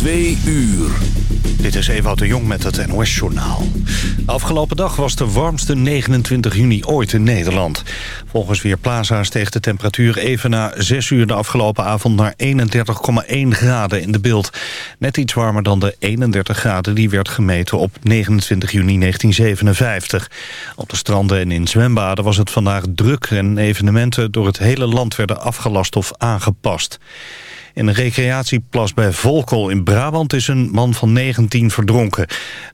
Twee uur. Dit is Ewout de Jong met het NOS-journaal. Afgelopen dag was de warmste 29 juni ooit in Nederland. Volgens Weerplaza steeg de temperatuur even na 6 uur de afgelopen avond... naar 31,1 graden in de beeld. Net iets warmer dan de 31 graden die werd gemeten op 29 juni 1957. Op de stranden en in zwembaden was het vandaag druk... en evenementen door het hele land werden afgelast of aangepast. In een recreatieplas bij Volkel in Brabant is een man van 19 verdronken.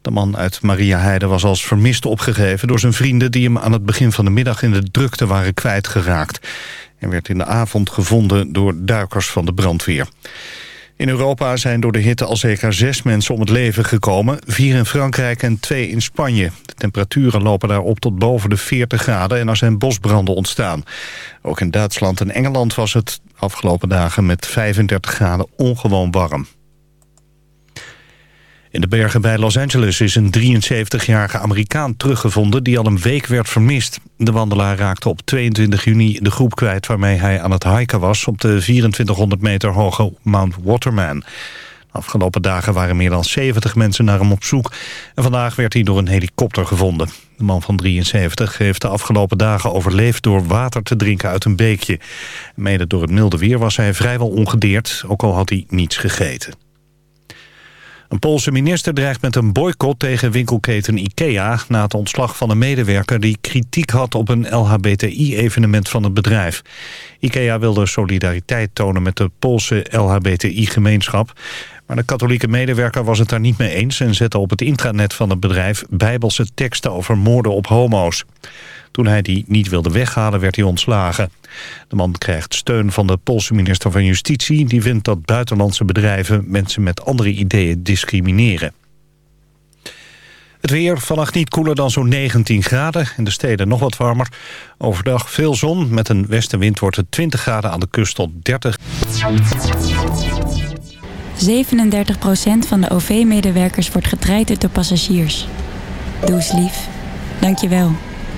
De man uit Mariaheide was als vermist opgegeven door zijn vrienden... die hem aan het begin van de middag in de drukte waren kwijtgeraakt. Hij werd in de avond gevonden door duikers van de brandweer. In Europa zijn door de hitte al zeker zes mensen om het leven gekomen. Vier in Frankrijk en twee in Spanje. De temperaturen lopen daar op tot boven de 40 graden en er zijn bosbranden ontstaan. Ook in Duitsland en Engeland was het afgelopen dagen met 35 graden ongewoon warm. In de bergen bij Los Angeles is een 73-jarige Amerikaan teruggevonden... die al een week werd vermist. De wandelaar raakte op 22 juni de groep kwijt... waarmee hij aan het hiken was op de 2400 meter hoge Mount Waterman. De afgelopen dagen waren meer dan 70 mensen naar hem op zoek... en vandaag werd hij door een helikopter gevonden. De man van 73 heeft de afgelopen dagen overleefd... door water te drinken uit een beekje. Mede door het milde weer was hij vrijwel ongedeerd... ook al had hij niets gegeten. Een Poolse minister dreigt met een boycott tegen winkelketen IKEA... na het ontslag van een medewerker die kritiek had op een LHBTI-evenement van het bedrijf. IKEA wilde solidariteit tonen met de Poolse LHBTI-gemeenschap... maar de katholieke medewerker was het daar niet mee eens... en zette op het intranet van het bedrijf bijbelse teksten over moorden op homo's. Toen hij die niet wilde weghalen, werd hij ontslagen. De man krijgt steun van de Poolse minister van Justitie... die vindt dat buitenlandse bedrijven mensen met andere ideeën discrimineren. Het weer vannacht niet koeler dan zo'n 19 graden. In de steden nog wat warmer. Overdag veel zon. Met een westenwind wordt het 20 graden aan de kust tot 30. 37% van de OV-medewerkers wordt getraind door passagiers. Doe eens lief. Dank je wel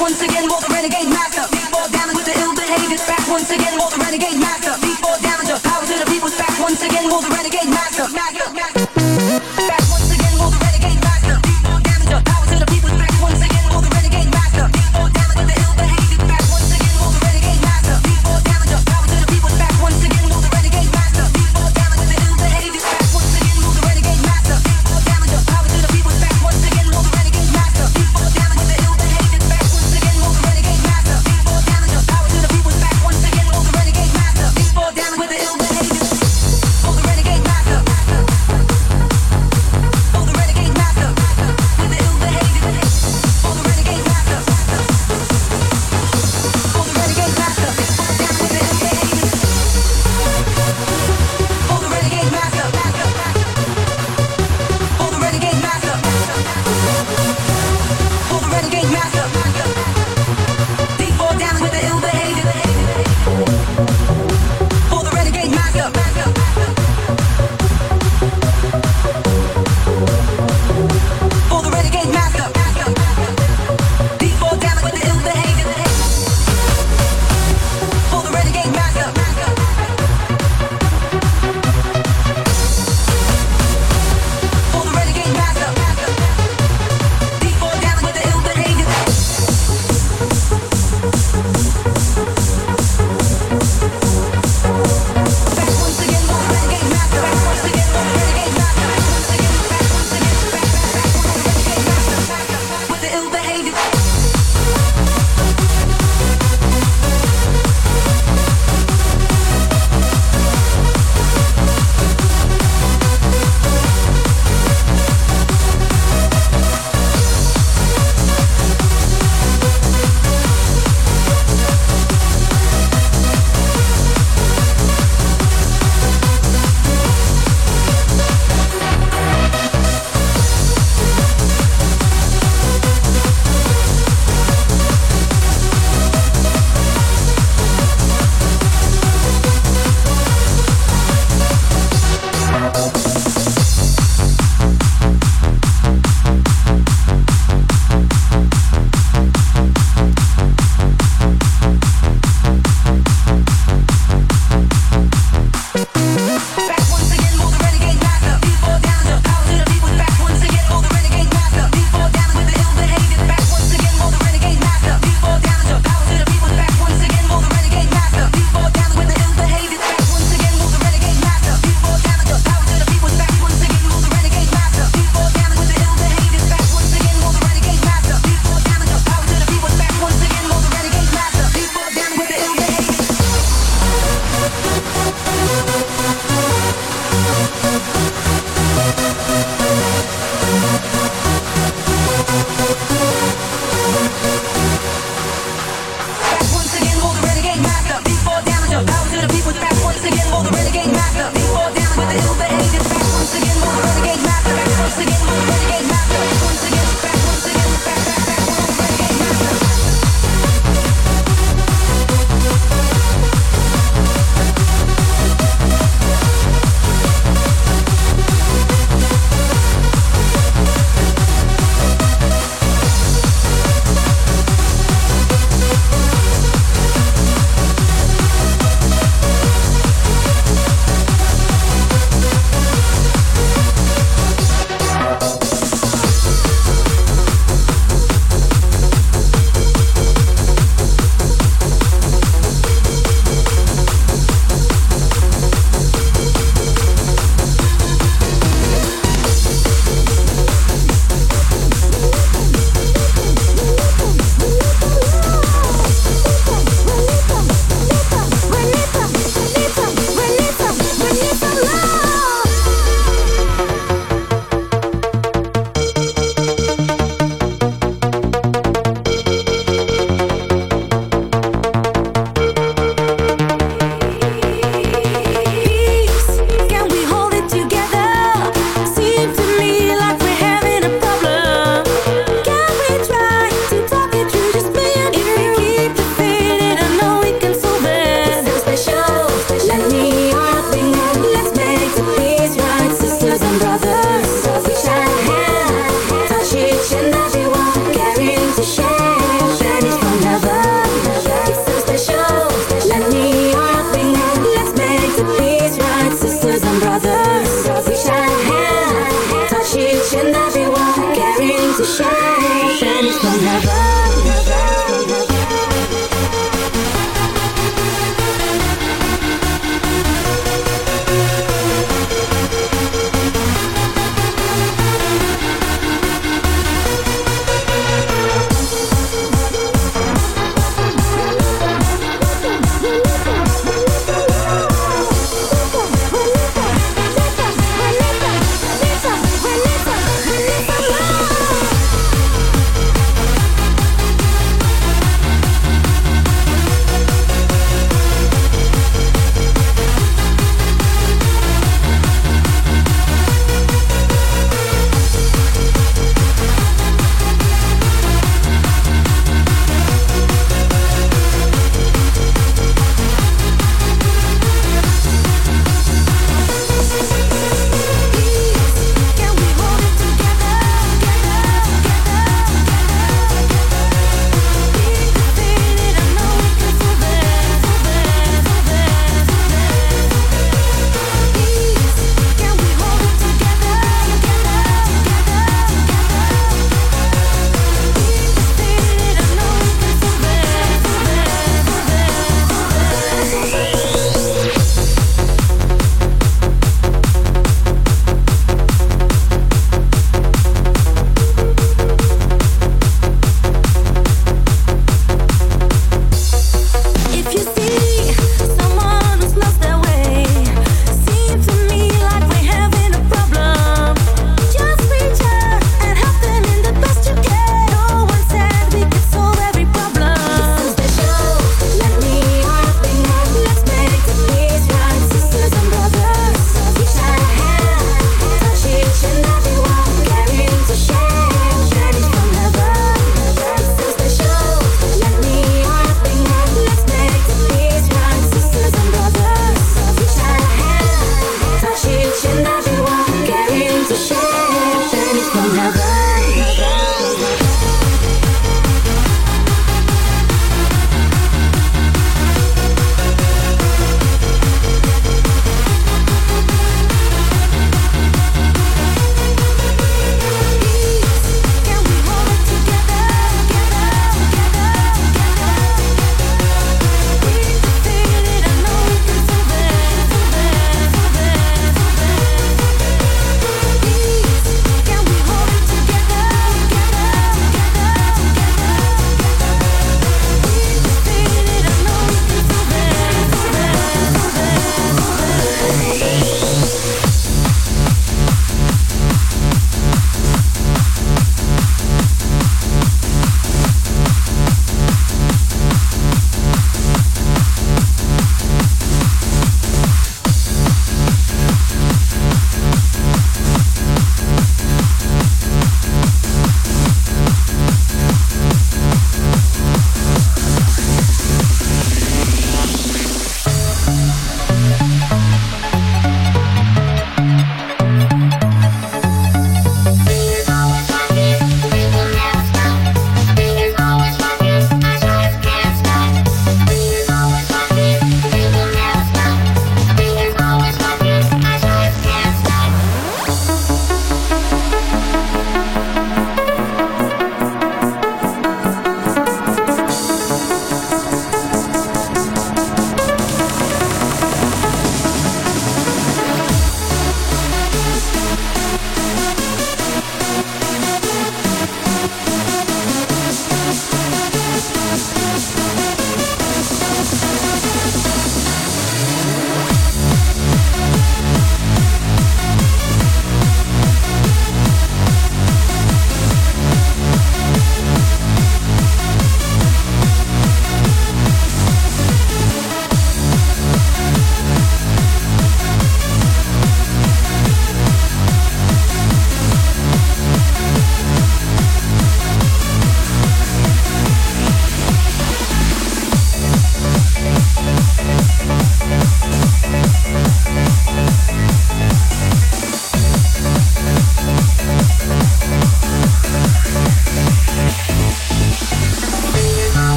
once again,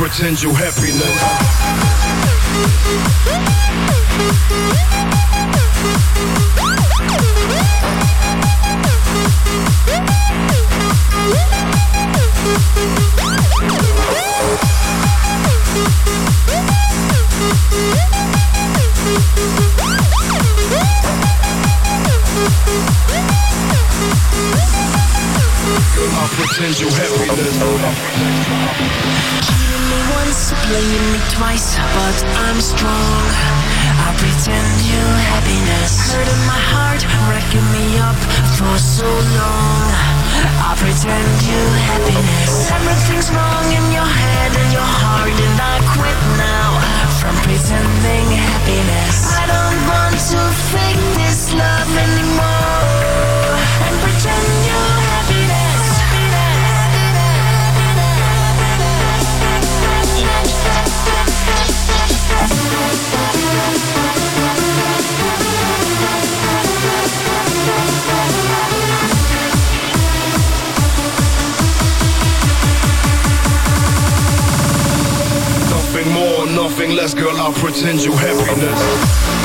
pretend you happiness. I'll pretend you happiness. Cheating me once, playing me twice, but I'm strong. I pretend you happiness, hurting my heart, wrecking me up for so long. I pretend you happiness. Everything's wrong in your head and your heart, and I quit now from pretending happiness. I don't want to fake this love anymore Nothing more, nothing less, girl, I'll pretend you happiness.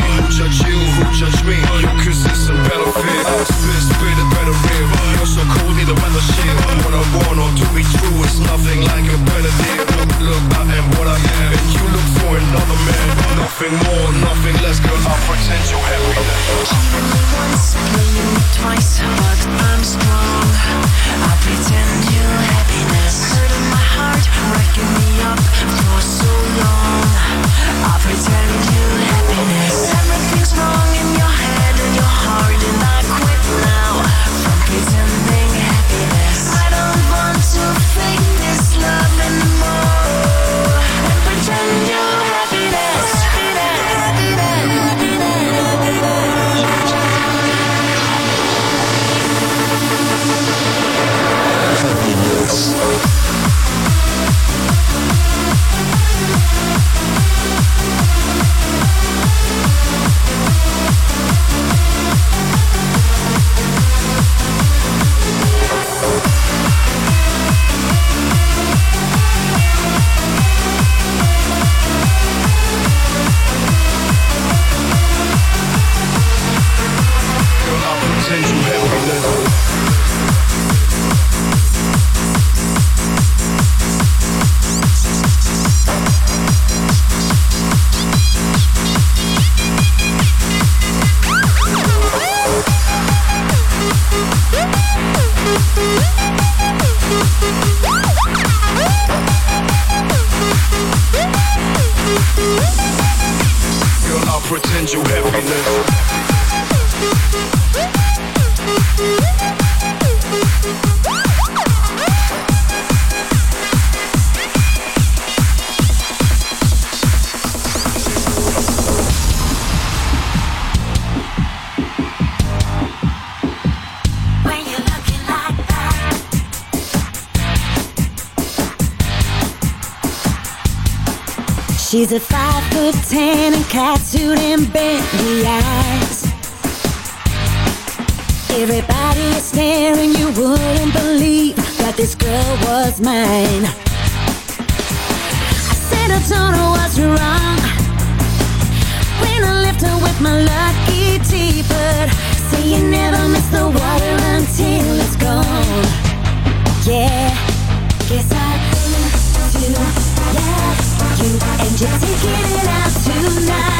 Mucha chill. She's a five foot ten and catsuit and Bentley eyes. Everybody is staring, you wouldn't believe that this girl was mine. I said I told her what's wrong when I left her with my lucky teapot. Say you never miss the water until it's gone. Yeah, guess I you're taking it out tonight.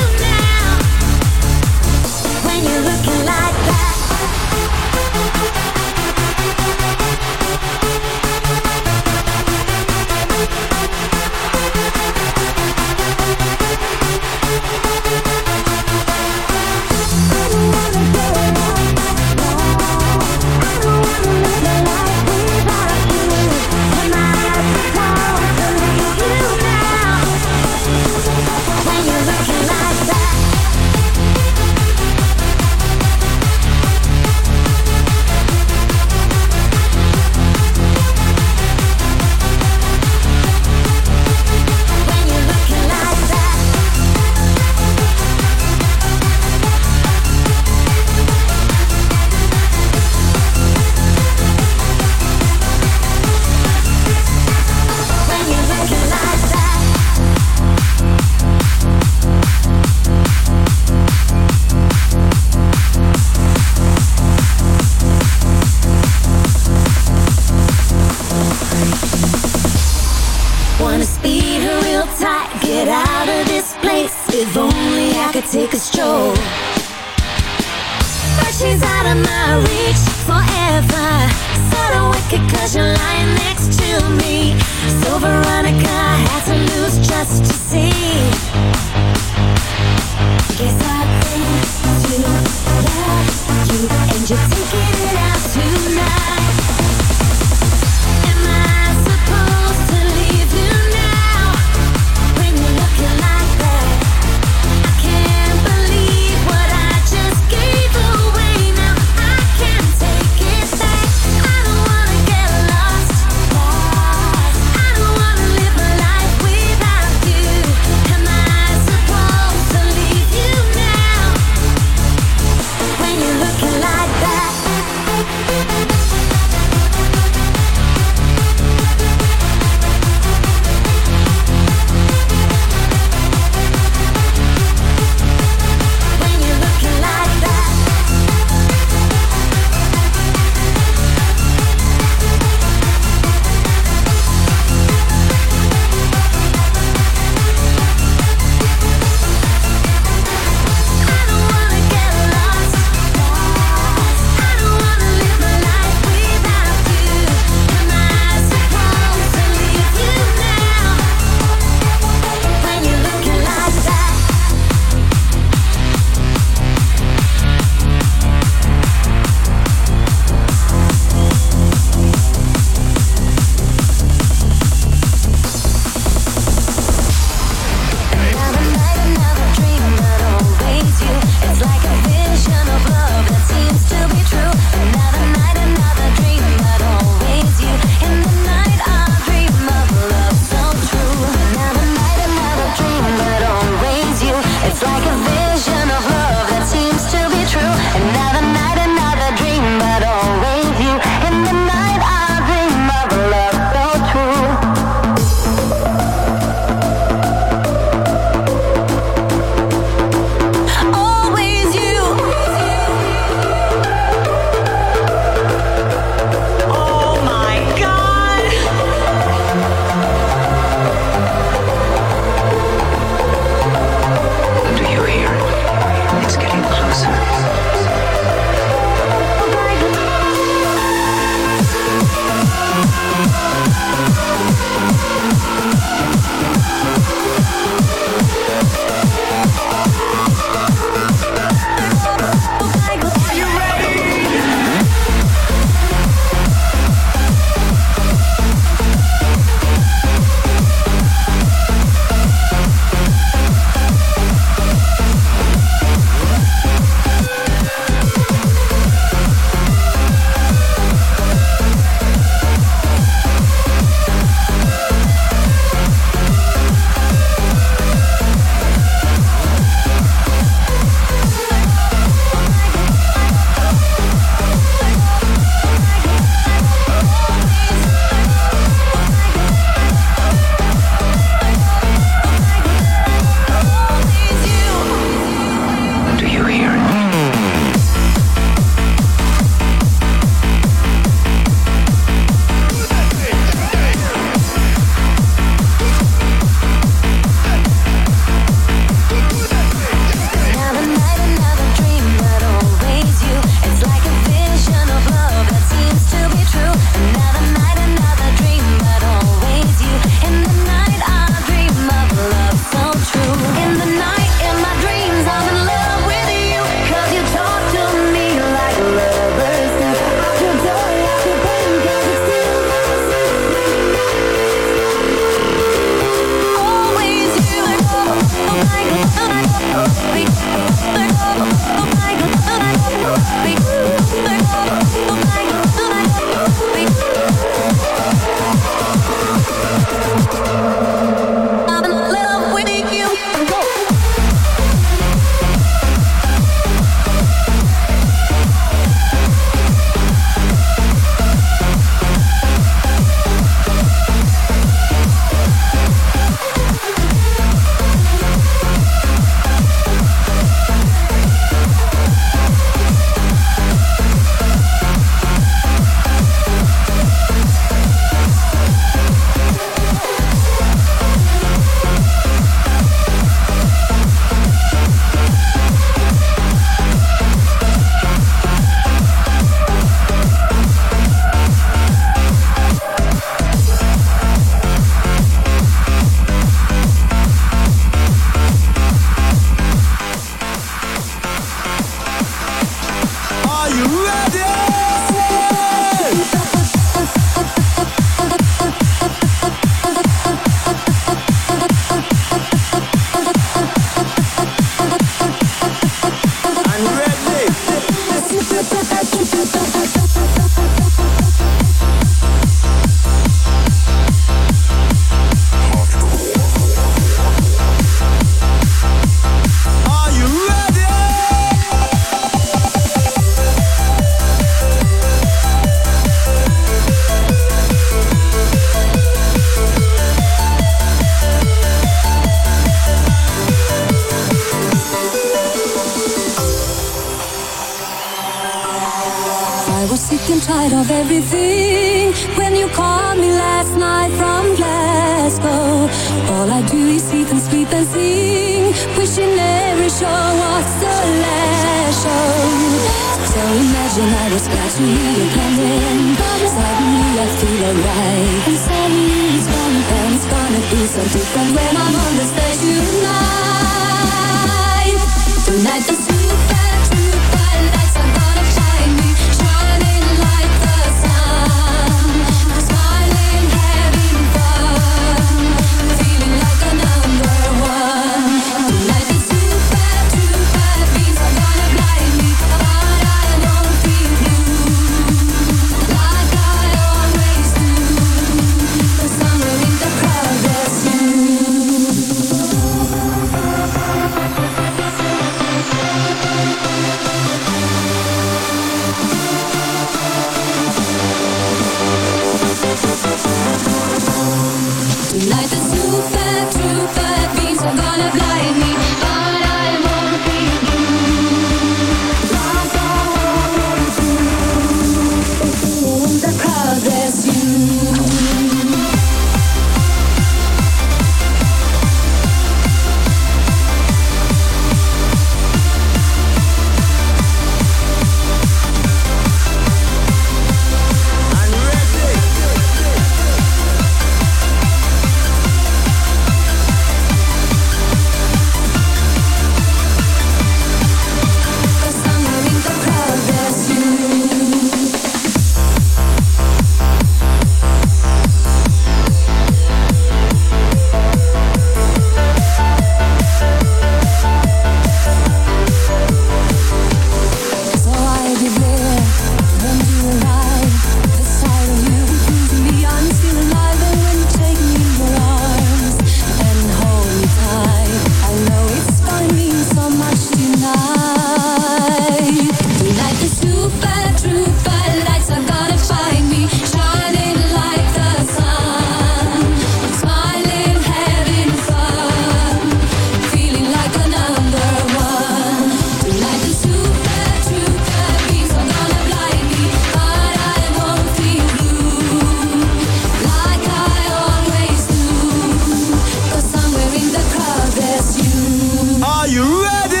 you ready?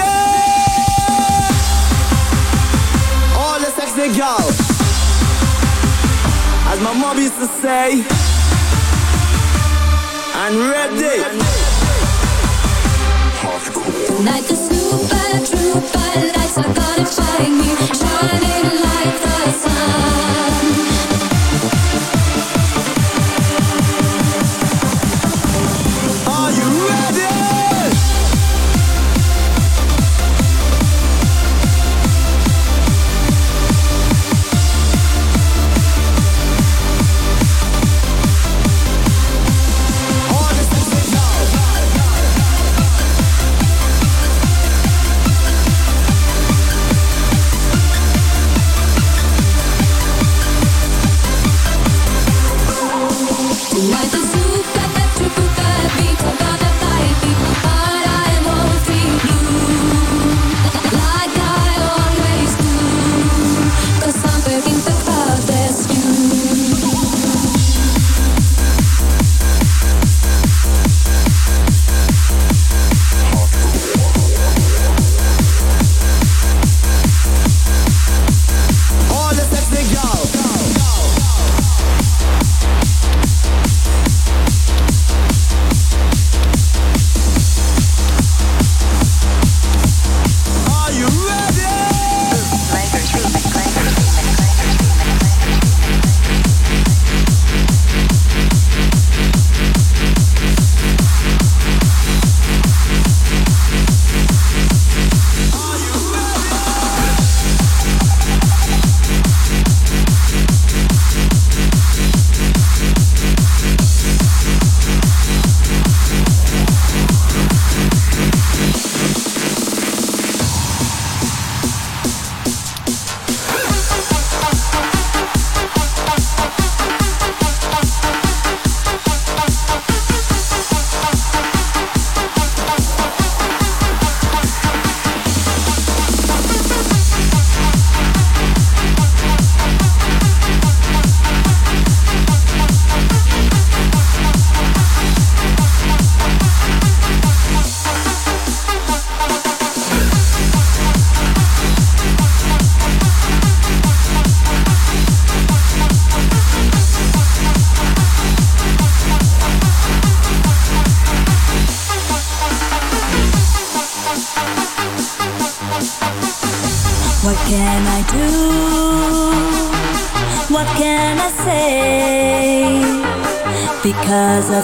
All the sexy girls, as my mom used to say, I'm ready. Like a super trooper, lights are gonna find me.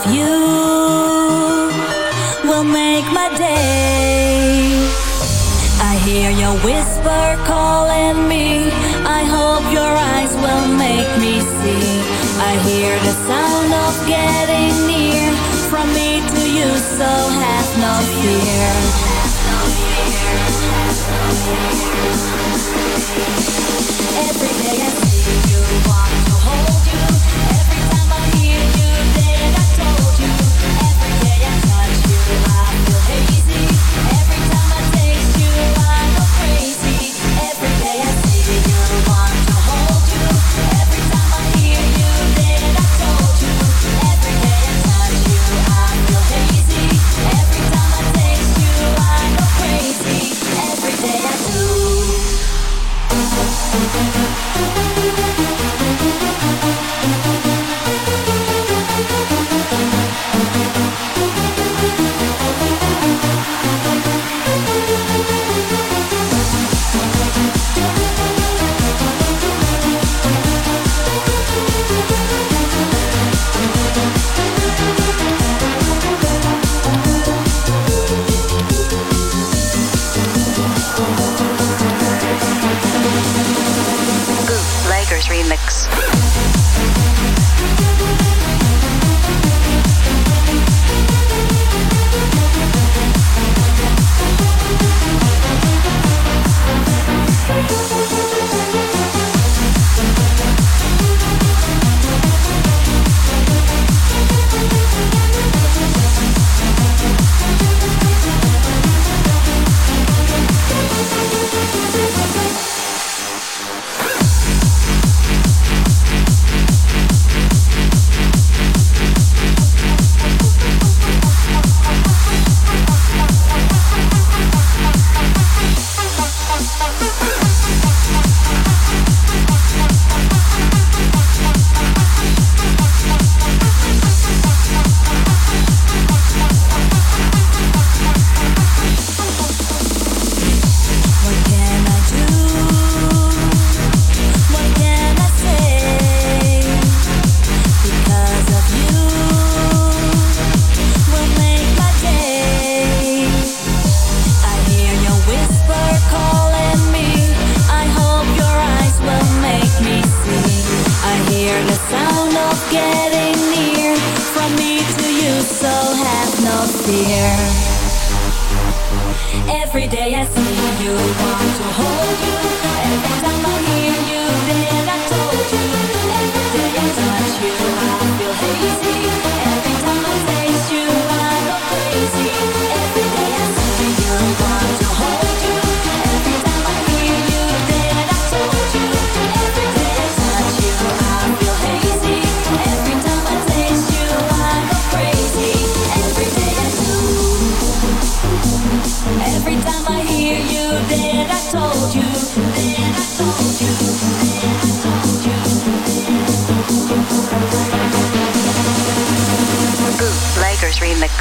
you. hear the sound of getting near. From me to you, so have no fear. Every day I see you, want to hold you. Every time I hear you, stream that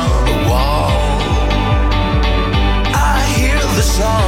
on the wall. I hear the song.